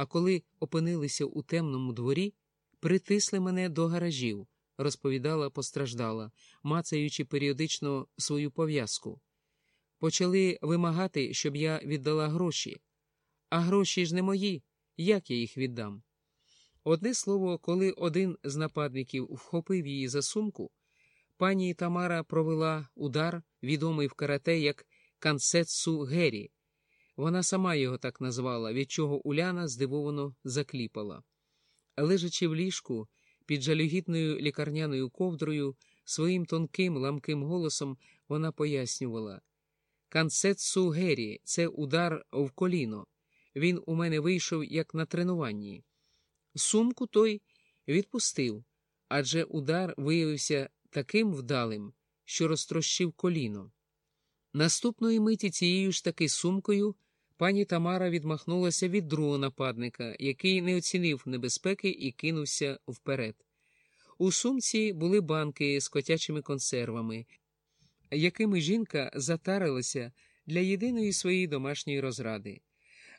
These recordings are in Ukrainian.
а коли опинилися у темному дворі, притисли мене до гаражів, розповідала постраждала, мацаючи періодично свою пов'язку. Почали вимагати, щоб я віддала гроші. А гроші ж не мої. Як я їх віддам? Одне слово, коли один з нападників вхопив її за сумку, пані Тамара провела удар, відомий в карате як Кансетсу Гері. Вона сама його так назвала, від чого Уляна здивовано закліпала. Лежачи в ліжку під жалюгідною лікарняною ковдрою, своїм тонким ламким голосом вона пояснювала Кансетсу Гері це удар в коліно. Він у мене вийшов як на тренуванні. Сумку той відпустив, адже удар виявився таким вдалим, що розтрощив коліно. Наступної миті цією ж таки сумкою пані Тамара відмахнулася від другого нападника, який не оцінив небезпеки і кинувся вперед. У сумці були банки з котячими консервами, якими жінка затарилася для єдиної своєї домашньої розради.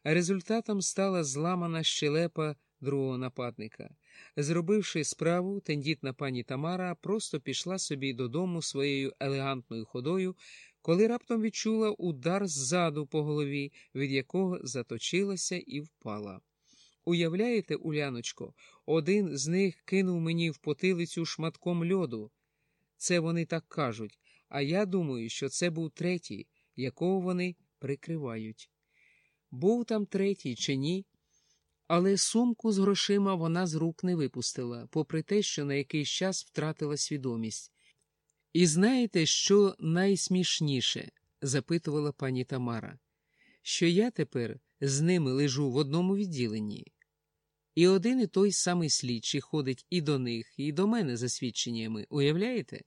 Результатом стала зламана щелепа другого нападника. Зробивши справу, тендітна пані Тамара просто пішла собі додому своєю елегантною ходою, коли раптом відчула удар ззаду по голові, від якого заточилася і впала. Уявляєте, Уляночко, один з них кинув мені в потилицю шматком льоду. Це вони так кажуть, а я думаю, що це був третій, якого вони прикривають. Був там третій чи ні? Але сумку з грошима вона з рук не випустила, попри те, що на якийсь час втратила свідомість. І знаєте, що найсмішніше? запитувала пані Тамара, що я тепер з ними лежу в одному відділенні. І один і той самий слідчий ходить і до них, і до мене за свідченнями, уявляєте?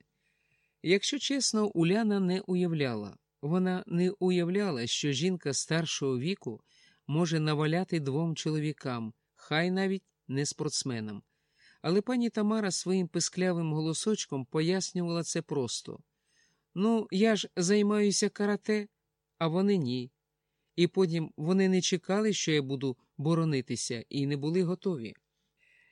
Якщо чесно, Уляна не уявляла. Вона не уявляла, що жінка старшого віку може наваляти двом чоловікам, хай навіть не спортсменам. Але пані Тамара своїм писклявим голосочком пояснювала це просто ну, я ж займаюся карате, а вони ні. І потім вони не чекали, що я буду боронитися, і не були готові.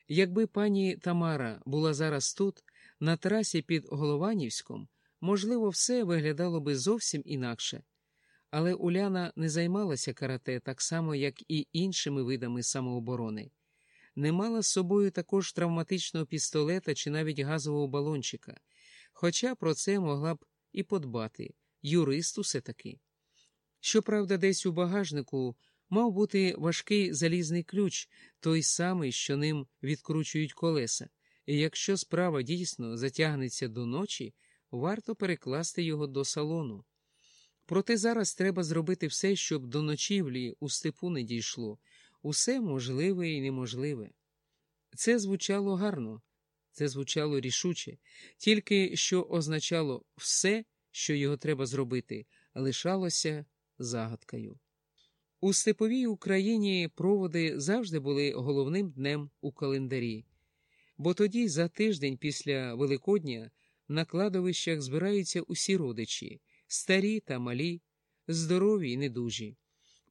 Якби пані Тамара була зараз тут, на трасі під Голованівськом, можливо, все виглядало би зовсім інакше. Але Уляна не займалася карате так само, як і іншими видами самооборони, не мала з собою також травматичного пістолета чи навіть газового балончика, хоча про це могла б і подбати юрист усе таки. Щоправда, десь у багажнику мав бути важкий залізний ключ, той самий, що ним відкручують колеса, і якщо справа дійсно затягнеться до ночі, варто перекласти його до салону. Проте зараз треба зробити все, щоб до ночівлі у степу не дійшло, усе можливе і неможливе. Це звучало гарно, це звучало рішуче, тільки що означало все, що його треба зробити, лишалося загадкою. У степовій Україні проводи завжди були головним днем у календарі, бо тоді, за тиждень після Великодня, на кладовищах збираються усі родичі старі та малі, здорові й недужі,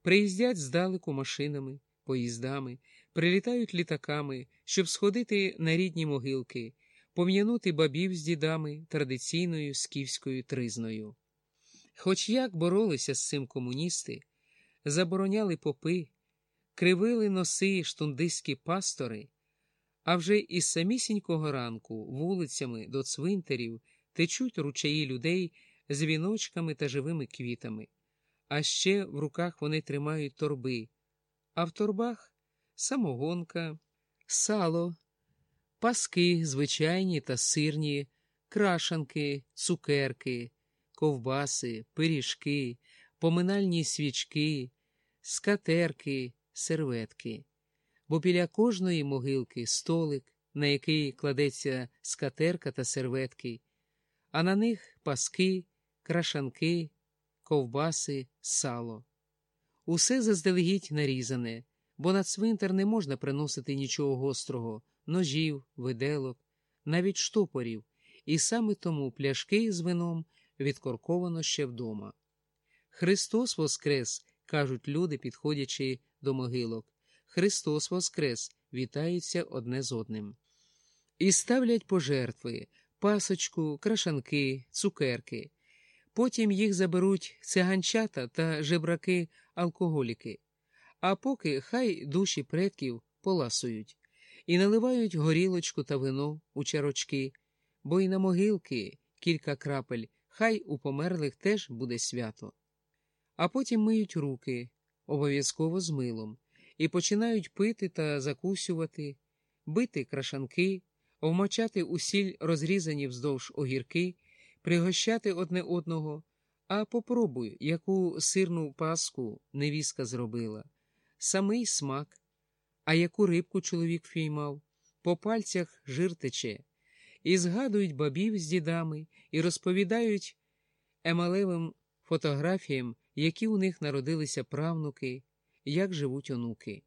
приїздять здалеку машинами, поїздами, прилітають літаками, щоб сходити на рідні могилки, пом'янути бабів з дідами традиційною скіфською тризною. Хоч як боролися з цим комуністи, забороняли попи, кривили носи штундиські пастори, а вже із самісінького ранку вулицями до цвинтарів течуть ручаї людей з віночками та живими квітами, а ще в руках вони тримають торби, а в торбах самогонка, сало, паски звичайні та сирні, крашанки, цукерки, ковбаси, пиріжки, поминальні свічки, скатерки, серветки. Бо біля кожної могилки столик, на який кладеться скатерка та серветки, а на них паски крашанки, ковбаси, сало. Усе заздалегідь нарізане, бо на цвинтар не можна приносити нічого гострого, ножів, виделок, навіть штопорів, і саме тому пляшки з вином відкорковано ще вдома. Христос Воскрес, кажуть люди, підходячи до могилок. Христос Воскрес вітаються одне з одним. І ставлять пожертви, пасочку, крашанки, цукерки. Потім їх заберуть циганчата та жебраки алкоголіки, а поки хай душі предків поласують і наливають горілочку та вино у чарочки, бо й на могилки кілька крапель, хай у померлих теж буде свято. А потім миють руки, обов'язково з милом, і починають пити та закусювати, бити крашанки, вмочати у сіль розрізані вздовж огірки, пригощати одне одного. А попробуй, яку сирну паску невіска зробила, самий смак, а яку рибку чоловік впіймав, по пальцях жир тече, і згадують бабів з дідами, і розповідають емалевим фотографіям, які у них народилися правнуки, як живуть онуки.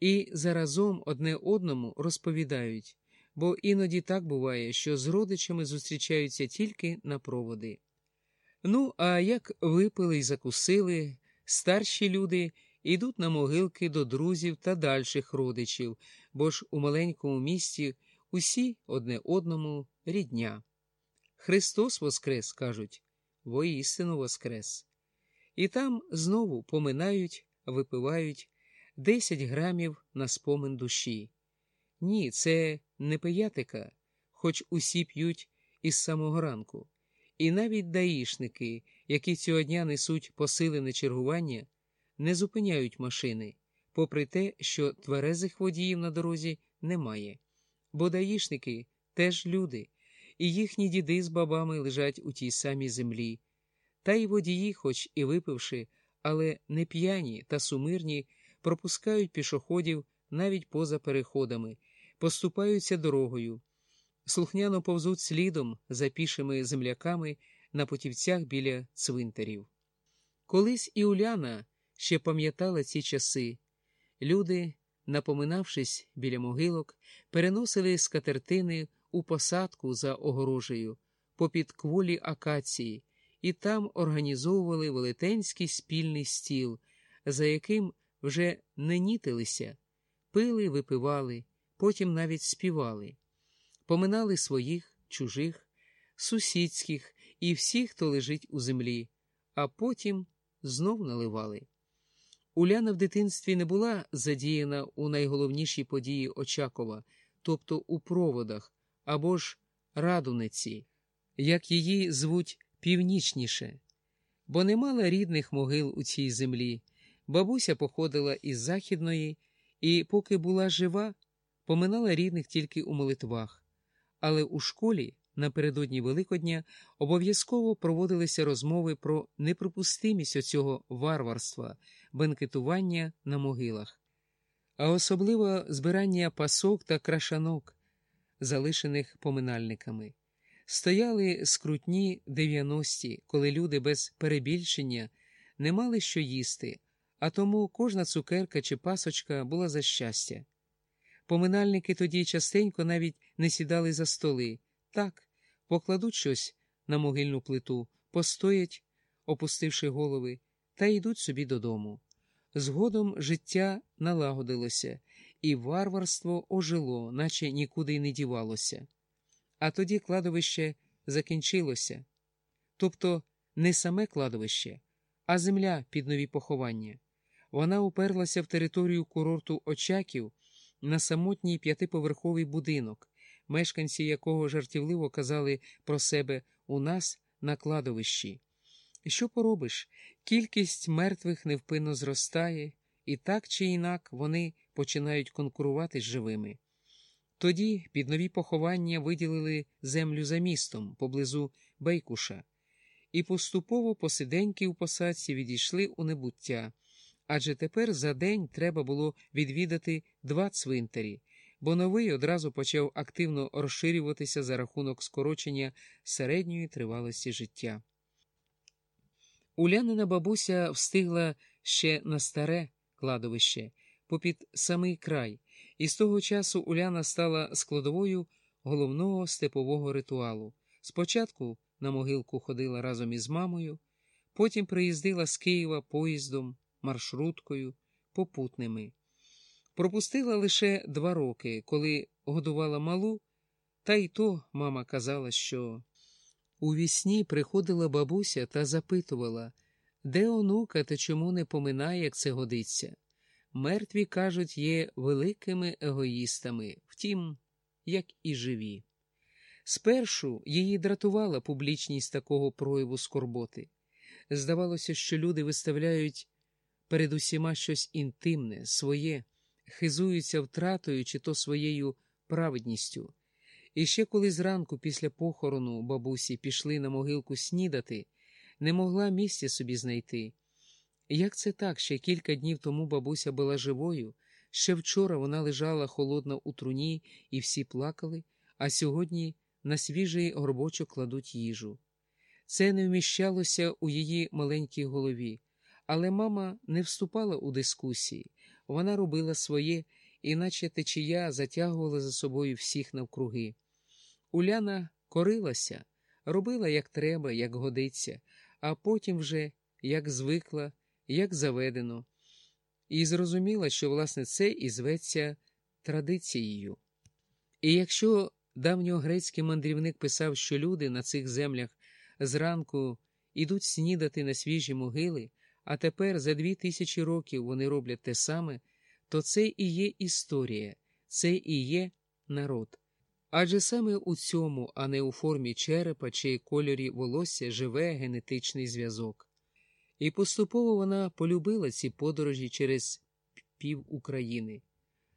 І заразом одне одному розповідають, бо іноді так буває, що з родичами зустрічаються тільки на проводи. Ну, а як випили й закусили, старші люди йдуть на могилки до друзів та дальших родичів, бо ж у маленькому місті усі одне одному рідня. Христос Воскрес, кажуть, воістину Воскрес. І там знову поминають, випивають 10 грамів на спомин душі. Ні, це не пиятика, хоч усі п'ють із самого ранку. І навіть даїшники, які цього дня несуть посилене чергування, не зупиняють машини, попри те, що тверезих водіїв на дорозі немає. Бо даїшники теж люди, і їхні діди з бабами лежать у тій самій землі. Та й водії, хоч і випивши, але не п'яні та сумирні, пропускають пішоходів навіть поза переходами, поступаються дорогою, слухняно повзуть слідом за пішими земляками на потівцях біля цвинтарів. Колись і Уляна ще пам'ятала ці часи. Люди, напоминавшись біля могилок, переносили скатертини у посадку за огорожею, попід кволі акації, і там організовували велетенський спільний стіл, за яким вже не нітилися, пили, випивали, потім навіть співали, поминали своїх, чужих, сусідських і всіх, хто лежить у землі, а потім знов наливали. Уляна в дитинстві не була задіяна у найголовнішій події Очакова, тобто у проводах або ж радуниці, як її звуть північніше, бо не мала рідних могил у цій землі. Бабуся походила із західної і, поки була жива, поминала рідних тільки у молитвах, але у школі напередодні Великодня обов'язково проводилися розмови про неприпустимість оцього варварства, бенкетування на могилах, а особливо збирання пасок та крашанок, залишених поминальниками. Стояли скрутні дев'яності, коли люди без перебільшення не мали що їсти, а тому кожна цукерка чи пасочка була за щастя. Поминальники тоді частенько навіть не сідали за столи, так, покладуть щось на могильну плиту, постоять, опустивши голови, та йдуть собі додому. Згодом життя налагодилося, і варварство ожило, наче нікуди й не дівалося. А тоді кладовище закінчилося, тобто не саме кладовище, а земля під нові поховання. Вона уперлася в територію курорту Очаків на самотній п'ятиповерховий будинок, мешканці якого жартівливо казали про себе у нас на кладовищі. Що поробиш? Кількість мертвих невпинно зростає, і так чи інак вони починають конкурувати з живими. Тоді під нові поховання виділили землю за містом поблизу Бейкуша, і поступово посиденьки у посадці відійшли у небуття, адже тепер за день треба було відвідати два цвинтарі, бо новий одразу почав активно розширюватися за рахунок скорочення середньої тривалості життя. Улянина бабуся встигла ще на старе кладовище, попід самий край, і з того часу Уляна стала складовою головного степового ритуалу. Спочатку на могилку ходила разом із мамою, потім приїздила з Києва поїздом, маршруткою, попутними. Пропустила лише два роки, коли годувала малу, та й то мама казала, що у вісні приходила бабуся та запитувала, де онука та чому не поминає, як це годиться. Мертві, кажуть, є великими егоїстами, втім, як і живі. Спершу її дратувала публічність такого прояву скорботи. Здавалося, що люди виставляють перед усіма щось інтимне, своє, хизуються втратою чи то своєю праведністю. І ще коли зранку після похорону бабусі пішли на могилку снідати, не могла місця собі знайти. Як це так, ще кілька днів тому бабуся була живою, ще вчора вона лежала холодна у труні, і всі плакали, а сьогодні на свіжий горбочок кладуть їжу. Це не вміщалося у її маленькій голові, але мама не вступала у дискусії, вона робила своє, іначе течія затягувала за собою всіх навкруги. Уляна корилася, робила як треба, як годиться, а потім вже як звикла, як заведено, і зрозуміла, що, власне, це і зветься традицією. І якщо давньогрецький мандрівник писав, що люди на цих землях зранку ідуть снідати на свіжі могили, а тепер за дві тисячі років вони роблять те саме, то це і є історія, це і є народ. Адже саме у цьому, а не у формі черепа чи кольорі волосся живе генетичний зв'язок. І поступово вона полюбила ці подорожі через пів України,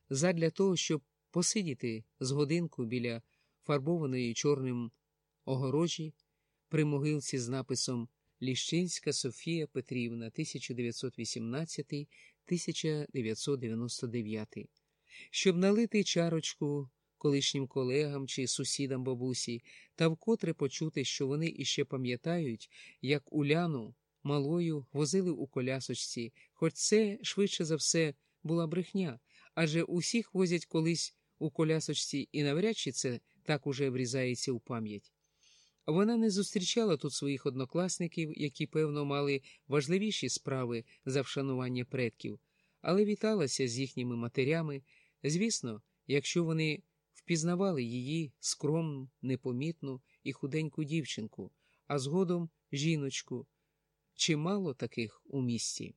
задля того, щоб посидіти з годинку біля фарбованої чорним огорожі при могилці з написом Ліщинська Софія Петрівна 1918 1999, щоб налити чарочку колишнім колегам чи сусідам бабусі, та вкотре почути, що вони іще пам'ятають, як Уляну малою возили у колясочці, хоч це, швидше за все, була брехня, адже усіх возять колись у колясочці, і навряд чи це так уже врізається у пам'ять. Вона не зустрічала тут своїх однокласників, які, певно, мали важливіші справи за вшанування предків, але віталася з їхніми матерями, звісно, якщо вони впізнавали її скромну, непомітну і худеньку дівчинку, а згодом жіночку. Чимало таких у місті.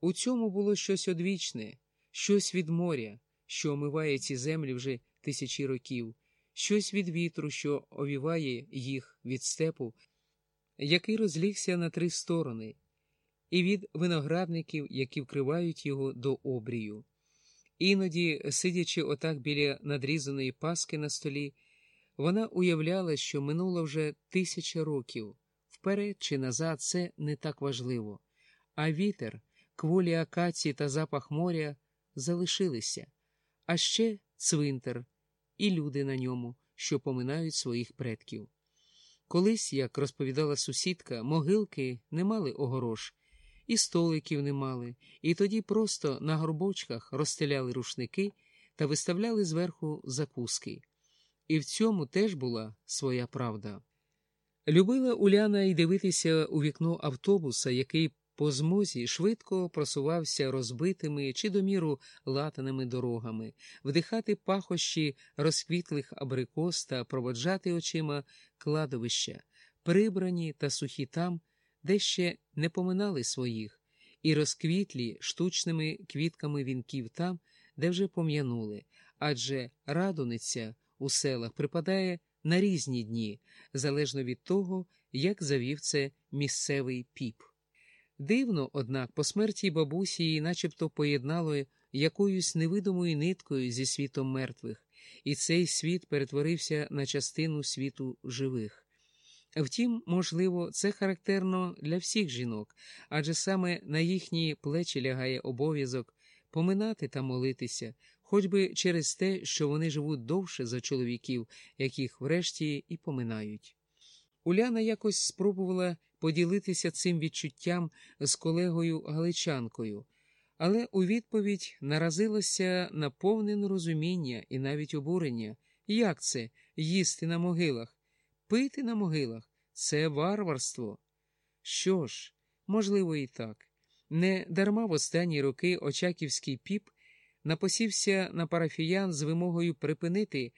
У цьому було щось одвічне, щось від моря, що омиває ці землі вже тисячі років, щось від вітру, що овіває їх від степу, який розлігся на три сторони, і від виноградників, які вкривають його до обрію. Іноді, сидячи отак біля надрізаної паски на столі, вона уявляла, що минуло вже тисяча років. Вперед чи назад це не так важливо, а вітер, кволі акації та запах моря залишилися, а ще цвинтар і люди на ньому, що поминають своїх предків. Колись, як розповідала сусідка, могилки не мали огорош, і столиків не мали, і тоді просто на горбочках розстеляли рушники та виставляли зверху закуски. І в цьому теж була своя правда. Любила Уляна й дивитися у вікно автобуса, який по змозі швидко просувався розбитими чи до міру латаними дорогами, вдихати пахощі розквітлих абрикос та проводжати очима кладовища, прибрані та сухі там, де ще не поминали своїх, і розквітлі штучними квітками вінків там, де вже пом'янули, адже радониця у селах припадає на різні дні, залежно від того, як завів це місцевий піп. Дивно, однак, по смерті бабусі її начебто поєднало якоюсь невидимою ниткою зі світом мертвих, і цей світ перетворився на частину світу живих. Втім, можливо, це характерно для всіх жінок, адже саме на їхні плечі лягає обов'язок поминати та молитися, хоч би через те, що вони живуть довше за чоловіків, яких врешті і поминають. Уляна якось спробувала поділитися цим відчуттям з колегою Галичанкою, але у відповідь наразилася на повне нерозуміння і навіть обурення. Як це їсти на могилах, пити на могилах це варварство. Що ж, можливо, і так. Не дарма в останні роки Очаківський піп напосівся на парафіян з вимогою припинити